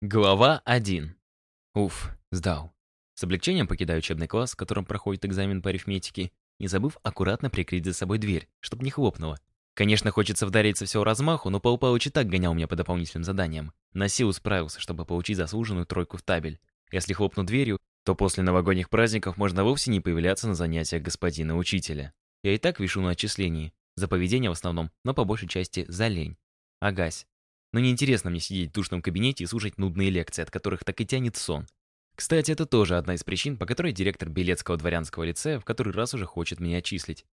Глава 1. Уф, сдал. С облегчением покидаю учебный класс, в котором проходит экзамен по арифметике, не забыв аккуратно прикрыть за собой дверь, чтобы не хлопнуло. Конечно, хочется вдарить со всего размаху, но Пал Палыч и так гонял меня по дополнительным заданиям. На силу справился, чтобы получить заслуженную тройку в табель. Если хлопну дверью, то после новогодних праздников можно вовсе не появляться на занятиях господина учителя. Я и так вишу на отчислении. За поведение в основном, но по большей части за лень. Агась. Но неинтересно мне сидеть в душном кабинете и слушать нудные лекции, от которых так и тянет сон. Кстати, это тоже одна из причин, по которой директор Белецкого дворянского лицея в который раз уже хочет меня отчислить.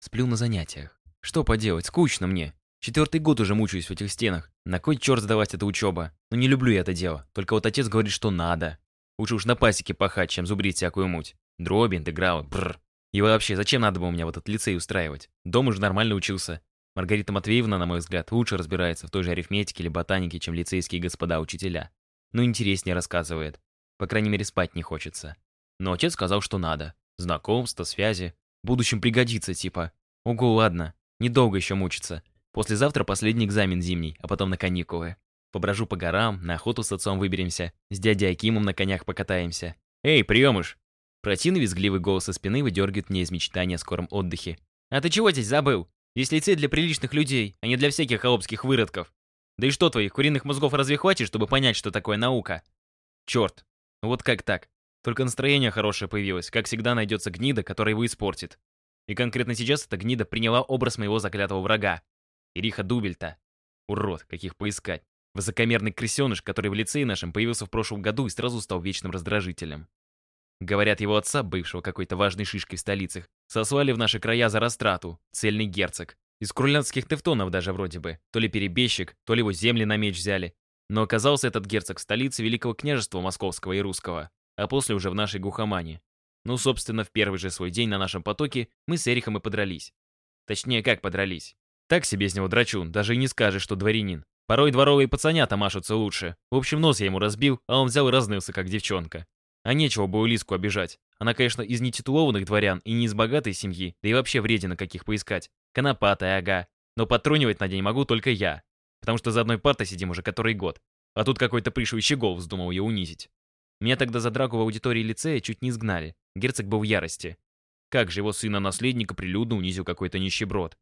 Сплю на занятиях. Что поделать, скучно мне. Четвертый год уже мучаюсь в этих стенах. На кой черт сдавать это учеба? Но не люблю я это дело. Только вот отец говорит, что надо. Лучше уж на пасеке пахать, чем зубрить всякую муть. Дроби, интегралы, бррр. И вообще, зачем надо было меня в этот лицей устраивать? Дом уже нормально учился. Маргарита Матвеевна, на мой взгляд, лучше разбирается в той же арифметике или ботанике, чем лицейские господа учителя. Но интереснее рассказывает. По крайней мере, спать не хочется. Но отец сказал, что надо. Знакомство, связи. В будущем пригодится, типа. Ого, ладно. Недолго еще мучиться. Послезавтра последний экзамен зимний, а потом на каникулы. Поброжу по горам, на охоту с отцом выберемся, с дядей Акимом на конях покатаемся. «Эй, приемыш!» Противный визгливый голос со спины выдергивает мне из мечтания о скором отдыхе. «А ты чего здесь забыл?» Здесь лицей для приличных людей, а не для всяких холопских выродков. Да и что твоих куриных мозгов разве хватит, чтобы понять, что такое наука? Черт, ну вот как так? Только настроение хорошее появилось, как всегда найдется гнида, которая его испортит. И конкретно сейчас эта гнида приняла образ моего заклятого врага. Ириха Дубельта. Урод, каких поискать. Высокомерный крысеныш, который в лицее нашем появился в прошлом году и сразу стал вечным раздражителем. Говорят, его отца, бывшего какой-то важной шишкой в столицах, сослали в наши края за растрату, цельный герцог. Из курлянских тевтонов даже вроде бы. То ли перебежчик, то ли его земли на меч взяли. Но оказался этот герцог в столице Великого княжества Московского и Русского, а после уже в нашей Гухомане. Ну, собственно, в первый же свой день на нашем потоке мы с Эрихом и подрались. Точнее, как подрались. Так себе с него драчун, даже и не скажешь, что дворянин. Порой дворовые пацанята машутся лучше. В общем, нос я ему разбил, а он взял и разнылся, как девчонка. А нечего было Лиску обижать. Она, конечно, из нетитулованных дворян и не из богатой семьи, да и вообще вредина каких поискать. Конопатая, ага. Но подтрунивать на день могу только я. Потому что за одной партой сидим уже который год. А тут какой-то пришлый щегол вздумал ее унизить. Меня тогда за драку в аудитории лицея чуть не изгнали. Герцог был в ярости. Как же его сына-наследника прилюдно унизил какой-то нищеброд.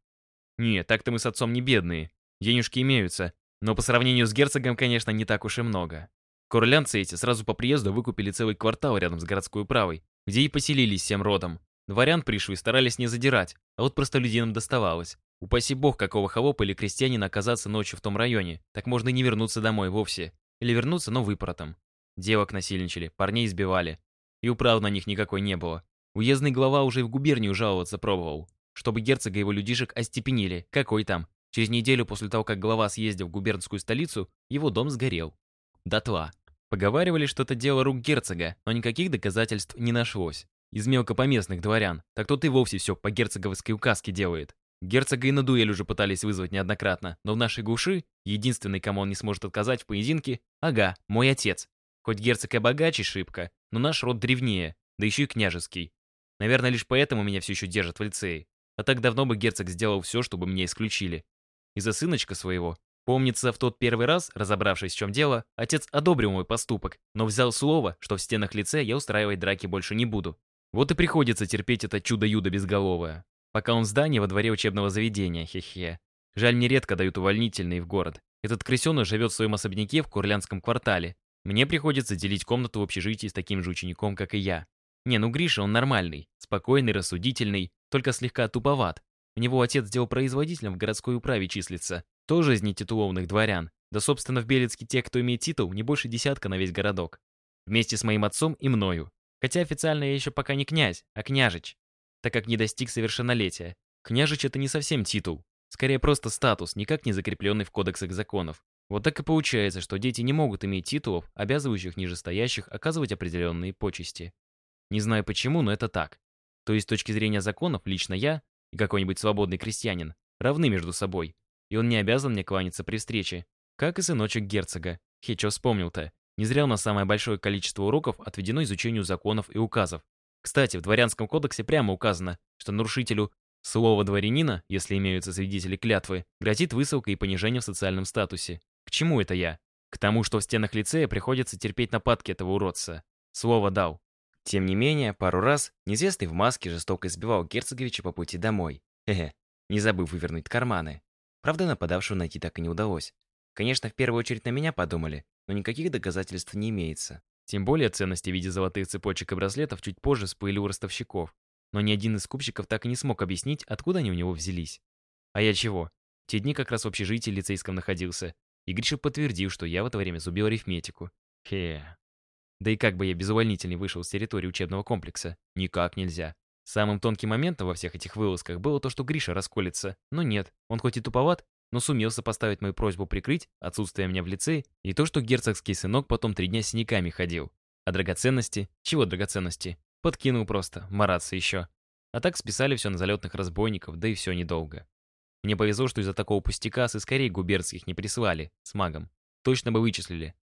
Нет, так-то мы с отцом не бедные. Денежки имеются. Но по сравнению с герцогом, конечно, не так уж и много. Курлянцы эти сразу по приезду выкупили целый квартал рядом с городской управой, где и поселились всем родом. Дворян пришлые старались не задирать, а вот простолюдинам доставалось. Упаси бог, какого холопа или крестьянина оказаться ночью в том районе, так можно и не вернуться домой вовсе. Или вернуться, но выпоротом. Девок насильничали, парней избивали. И управ на них никакой не было. Уездный глава уже и в губернию жаловаться пробовал. Чтобы герцога его людишек остепенили. Какой там? Через неделю после того, как глава съездил в губернскую столицу, его дом сгорел. Дотла. Поговаривали, что это дело рук герцога, но никаких доказательств не нашлось. Из мелкопоместных дворян, так тот и вовсе все по герцоговской указке делает. Герцога и на дуэль уже пытались вызвать неоднократно, но в нашей глуши, единственный, кому он не сможет отказать в поединке, ага, мой отец. Хоть герцог и богаче шибко, но наш род древнее, да еще и княжеский. Наверное, лишь поэтому меня все еще держат в лицее. А так давно бы герцог сделал все, чтобы меня исключили. Из-за сыночка своего, Помнится, в тот первый раз, разобравшись, в чем дело, отец одобрил мой поступок, но взял слово, что в стенах лице я устраивать драки больше не буду. Вот и приходится терпеть это чудо-юдо безголовое. Пока он в здании во дворе учебного заведения, хе-хе. Жаль, мне редко дают увольнительные в город. Этот крысеныш живет в своем особняке в Курлянском квартале. Мне приходится делить комнату в общежитии с таким же учеником, как и я. Не, ну Гриша, он нормальный, спокойный, рассудительный, только слегка туповат. У него отец сделал производителем в городской управе числится, тоже из нетитулованных дворян. Да, собственно, в Белецке те, кто имеет титул, не больше десятка на весь городок. Вместе с моим отцом и мною. Хотя официально я еще пока не князь, а княжич, так как не достиг совершеннолетия. Княжич — это не совсем титул. Скорее, просто статус, никак не закрепленный в кодексах законов. Вот так и получается, что дети не могут иметь титулов, обязывающих нижестоящих оказывать определенные почести. Не знаю почему, но это так. То есть с точки зрения законов, лично я и какой-нибудь свободный крестьянин равны между собой и он не обязан мне кланяться при встрече, как и сыночек герцога. Хечо вспомнил-то. Не зря у нас самое большое количество уроков отведено изучению законов и указов. Кстати, в дворянском кодексе прямо указано, что нарушителю слова дворянина, если имеются свидетели клятвы, грозит высылка и понижение в социальном статусе. К чему это я? К тому, что в стенах лицея приходится терпеть нападки этого уродца. Слово дал. Тем не менее, пару раз неизвестный в маске жестоко избивал Герцоговича по пути домой. Хе-хе, не забыв вывернуть карманы. Правда, нападавшего найти так и не удалось. Конечно, в первую очередь на меня подумали, но никаких доказательств не имеется. Тем более ценности в виде золотых цепочек и браслетов чуть позже всплыли у ростовщиков. Но ни один из скупщиков так и не смог объяснить, откуда они у него взялись. А я чего? Те дни как раз в общежитии лицейском находился. И Гриша подтвердил, что я в это время зубил арифметику. Хе. Да и как бы я без увольнительной вышел с территории учебного комплекса? Никак нельзя. Самым тонким моментом во всех этих вылазках было то, что Гриша расколется. Но нет, он хоть и туповат, но сумел сопоставить мою просьбу прикрыть отсутствие меня в лице и то, что герцогский сынок потом три дня синяками ходил. А драгоценности? Чего драгоценности? Подкинул просто, мараться еще. А так списали все на залетных разбойников, да и все недолго. Мне повезло, что из-за такого пустяка с искорей губернских не прислали, с магом. Точно бы вычислили.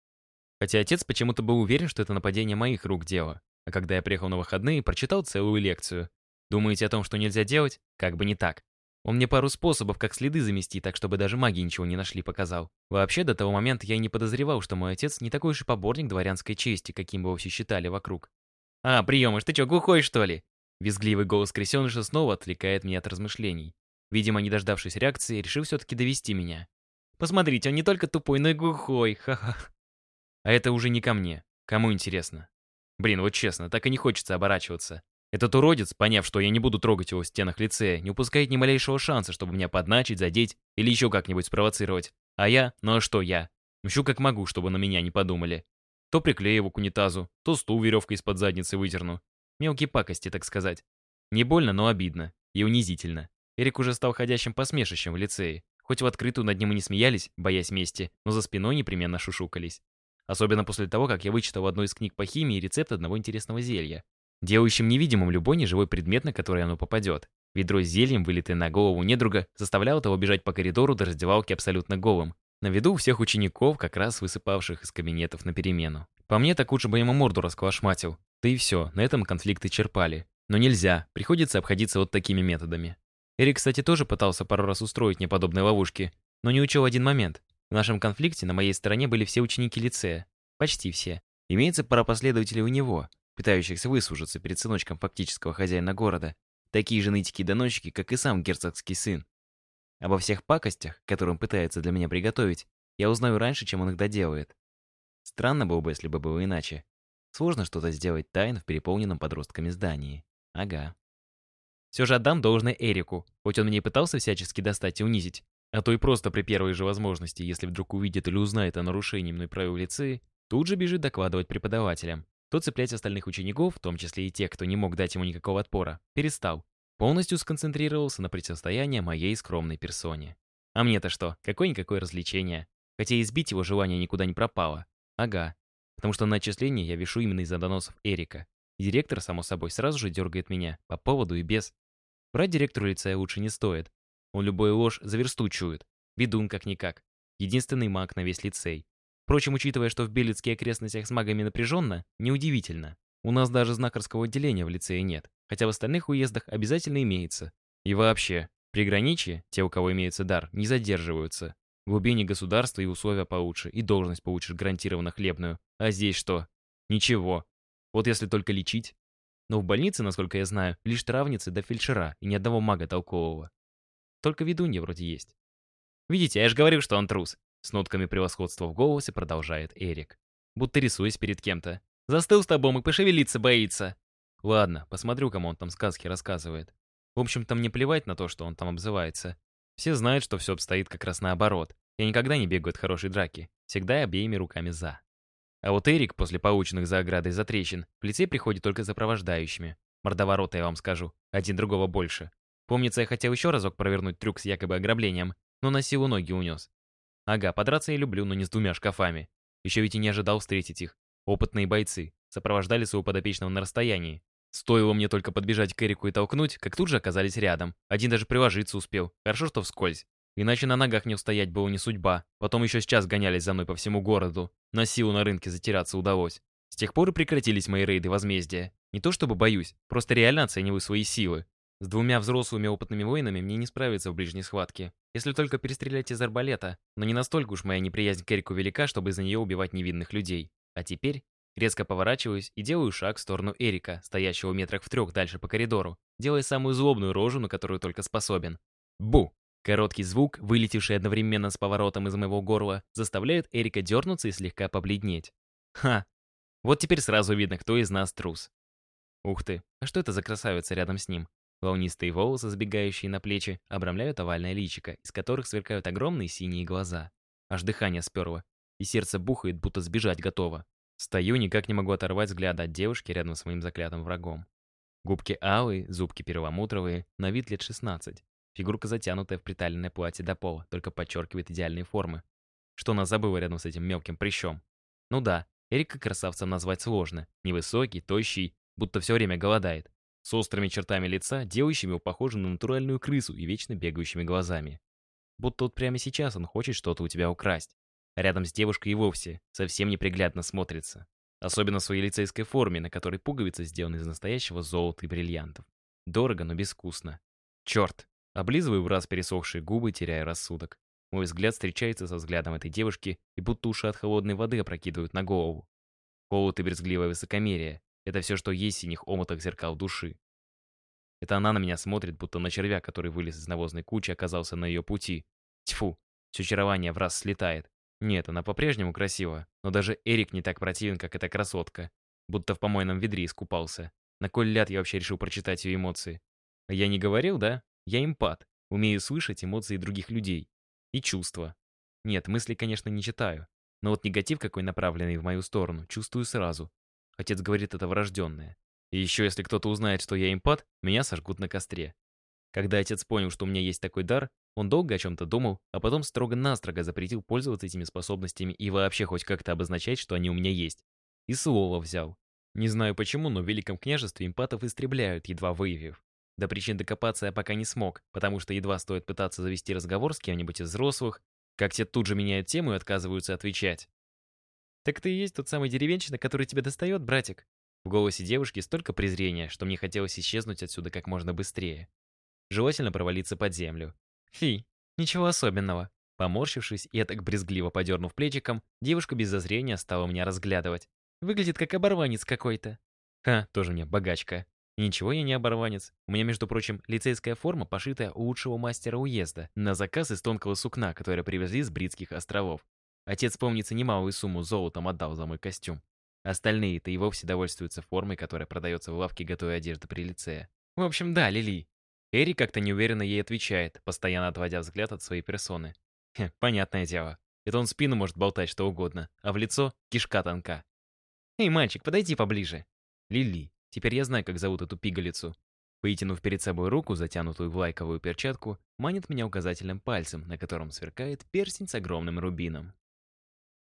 Хотя отец почему-то был уверен, что это нападение моих рук дело. А когда я приехал на выходные, прочитал целую лекцию. Думаете о том, что нельзя делать? Как бы не так. Он мне пару способов, как следы замести, так чтобы даже маги ничего не нашли, показал. Вообще, до того момента я и не подозревал, что мой отец не такой уж и поборник дворянской чести, каким бы все считали вокруг. «А, приемыш, ты что, глухой, что ли?» Визгливый голос крестеныша снова отвлекает меня от размышлений. Видимо, не дождавшись реакции, решил все-таки довести меня. «Посмотрите, он не только тупой, но и глухой, ха-ха». А это уже не ко мне. Кому интересно? Блин, вот честно, так и не хочется оборачиваться. Этот уродец, поняв, что я не буду трогать его в стенах лицея, не упускает ни малейшего шанса, чтобы меня подначить, задеть или еще как-нибудь спровоцировать. А я? Ну а что я? Мщу как могу, чтобы на меня не подумали. То приклею его к унитазу, то стул веревкой из-под задницы выдерну. Мелкие пакости, так сказать. Не больно, но обидно. И унизительно. Эрик уже стал ходящим посмешищем в лицее. Хоть в открытую над ним и не смеялись, боясь мести, но за спиной непременно шушукались. Особенно после того, как я вычитал в одной из книг по химии рецепт одного интересного зелья, делающим невидимым любой неживой предмет, на который оно попадет. Ведро с зельем, вылитое на голову недруга, заставляло того бежать по коридору до раздевалки абсолютно голым, на виду у всех учеников, как раз высыпавших из кабинетов на перемену. По мне, так лучше бы ему морду расквашматил. Да и все, на этом конфликты черпали. Но нельзя, приходится обходиться вот такими методами. Эрик, кстати, тоже пытался пару раз устроить мне подобные ловушки, но не учел один момент. В нашем конфликте на моей стороне были все ученики лицея. Почти все. Имеется пара последователей у него, пытающихся выслужиться перед сыночком фактического хозяина города. Такие же нытики-доносчики, как и сам герцогский сын. Обо всех пакостях, которые он пытается для меня приготовить, я узнаю раньше, чем он их доделает. Странно было бы, если бы было иначе. Сложно что-то сделать тайно в переполненном подростками здании. Ага. Все же отдам должное Эрику, хоть он меня и пытался всячески достать и унизить, а то и просто при первой же возможности, если вдруг увидит или узнает о нарушении мной правил лицея, тут же бежит докладывать преподавателям. То цеплять остальных учеников, в том числе и тех, кто не мог дать ему никакого отпора, перестал. Полностью сконцентрировался на противостоянии моей скромной персоне. А мне-то что, какое-никакое развлечение. Хотя избить его желание никуда не пропало. Ага. Потому что на отчисление я вешу именно из-за доносов Эрика. директор, само собой, сразу же дергает меня, по поводу и без. Брать директору лицея лучше не стоит. Он любую ложь заверстучует. Бедун как-никак. Единственный маг на весь лицей. Впрочем, учитывая, что в Белецких окрестностях с магами напряженно, неудивительно. У нас даже знакарского отделения в лицее нет, хотя в остальных уездах обязательно имеется. И вообще, приграничье, те, у кого имеется дар, не задерживаются. В глубине государства и условия получше, и должность получишь гарантированно хлебную. А здесь что? Ничего. Вот если только лечить. Но в больнице, насколько я знаю, лишь травницы до фельдшера и ни одного мага толкового. Только ведунья вроде есть. Видите, я же говорил, что он трус. С нотками превосходства в голосе продолжает Эрик. Будто рисуясь перед кем-то. Застыл с тобой и пошевелиться боится. Ладно, посмотрю, кому он там сказки рассказывает. В общем-то, мне плевать на то, что он там обзывается. Все знают, что все обстоит как раз наоборот. Я никогда не бегаю от хорошей драки. Всегда обеими руками за. А вот Эрик, после полученных за оградой затрещин, в лицей приходит только за провождающими. Мордоворота, я вам скажу. Один другого больше. Помнится, я хотел еще разок провернуть трюк с якобы ограблением, но на силу ноги унес. Ага, подраться я люблю, но не с двумя шкафами. Еще ведь и не ожидал встретить их. Опытные бойцы. Сопровождали своего подопечного на расстоянии. Стоило мне только подбежать к Эрику и толкнуть, как тут же оказались рядом. Один даже приложиться успел. Хорошо, что вскользь. Иначе на ногах не устоять было не судьба. Потом еще сейчас гонялись за мной по всему городу. На силу на рынке затеряться удалось. С тех пор и прекратились мои рейды возмездия. Не то чтобы боюсь, просто реально оцениваю свои силы. С двумя взрослыми опытными воинами мне не справиться в ближней схватке, если только перестрелять из арбалета, но не настолько уж моя неприязнь к Эрику велика, чтобы из-за нее убивать невинных людей. А теперь резко поворачиваюсь и делаю шаг в сторону Эрика, стоящего метрах в трех дальше по коридору, делая самую злобную рожу, на которую только способен. Бу! Короткий звук, вылетевший одновременно с поворотом из моего горла, заставляет Эрика дернуться и слегка побледнеть. Ха! Вот теперь сразу видно, кто из нас трус. Ух ты, а что это за красавица рядом с ним? Волнистые волосы, сбегающие на плечи, обрамляют овальное личико, из которых сверкают огромные синие глаза. Аж дыхание сперло, и сердце бухает, будто сбежать готово. Стою, никак не могу оторвать взгляд от девушки рядом с моим заклятым врагом. Губки алые, зубки перламутровые, на вид лет 16. Фигурка затянутая в приталенное платье до пола, только подчеркивает идеальные формы. Что она забыла рядом с этим мелким прыщом? Ну да, Эрика красавцем назвать сложно. Невысокий, тощий, будто все время голодает. С острыми чертами лица, делающими его похожим на натуральную крысу и вечно бегающими глазами. Будто вот прямо сейчас он хочет что-то у тебя украсть. А рядом с девушкой и вовсе совсем неприглядно смотрится. Особенно в своей лицейской форме, на которой пуговицы сделаны из настоящего золота и бриллиантов. Дорого, но безвкусно. Черт, Облизываю в раз пересохшие губы, теряя рассудок. Мой взгляд встречается со взглядом этой девушки, и будто уши от холодной воды опрокидывают на голову. Холод и брезгливое высокомерие — это все, что есть в синих омутах зеркал души. Это она на меня смотрит, будто на червя, который вылез из навозной кучи, оказался на ее пути. Тьфу, все очарование в раз слетает. Нет, она по-прежнему красива, но даже Эрик не так противен, как эта красотка. Будто в помойном ведре искупался. На кой ляд я вообще решил прочитать ее эмоции? Я не говорил, да? Я эмпат, умею слышать эмоции других людей. И чувства. Нет, мысли, конечно, не читаю. Но вот негатив какой направленный в мою сторону, чувствую сразу. Отец говорит, это врожденное. И еще если кто-то узнает, что я эмпат, меня сожгут на костре. Когда отец понял, что у меня есть такой дар, он долго о чем-то думал, а потом строго-настрого запретил пользоваться этими способностями и вообще хоть как-то обозначать, что они у меня есть. И слово взял. Не знаю почему, но в Великом княжестве эмпатов истребляют, едва выявив. До причин докопаться я пока не смог, потому что едва стоит пытаться завести разговор с кем-нибудь из взрослых, как те тут же меняют тему и отказываются отвечать. «Так ты и есть тот самый деревенщина, который тебя достает, братик?» В голосе девушки столько презрения, что мне хотелось исчезнуть отсюда как можно быстрее. Желательно провалиться под землю. Фи, ничего особенного. Поморщившись и так брезгливо подернув плечиком, девушка без зазрения стала меня разглядывать. Выглядит как оборванец какой-то. Ха, тоже мне богачка. ничего я не оборванец. У меня, между прочим, лицейская форма, пошитая у лучшего мастера уезда, на заказ из тонкого сукна, которое привезли с Бритских островов. Отец, помнится, немалую сумму золотом отдал за мой костюм. Остальные-то и вовсе довольствуются формой, которая продается в лавке готовой одежды при лицее. В общем, да, Лили. Эри как-то неуверенно ей отвечает, постоянно отводя взгляд от своей персоны. Хе, понятное дело. Это он спину может болтать что угодно, а в лицо кишка тонка. «Эй, мальчик, подойди поближе». Лили. Теперь я знаю, как зовут эту пигалицу. Вытянув перед собой руку, затянутую в лайковую перчатку, манит меня указательным пальцем, на котором сверкает перстень с огромным рубином.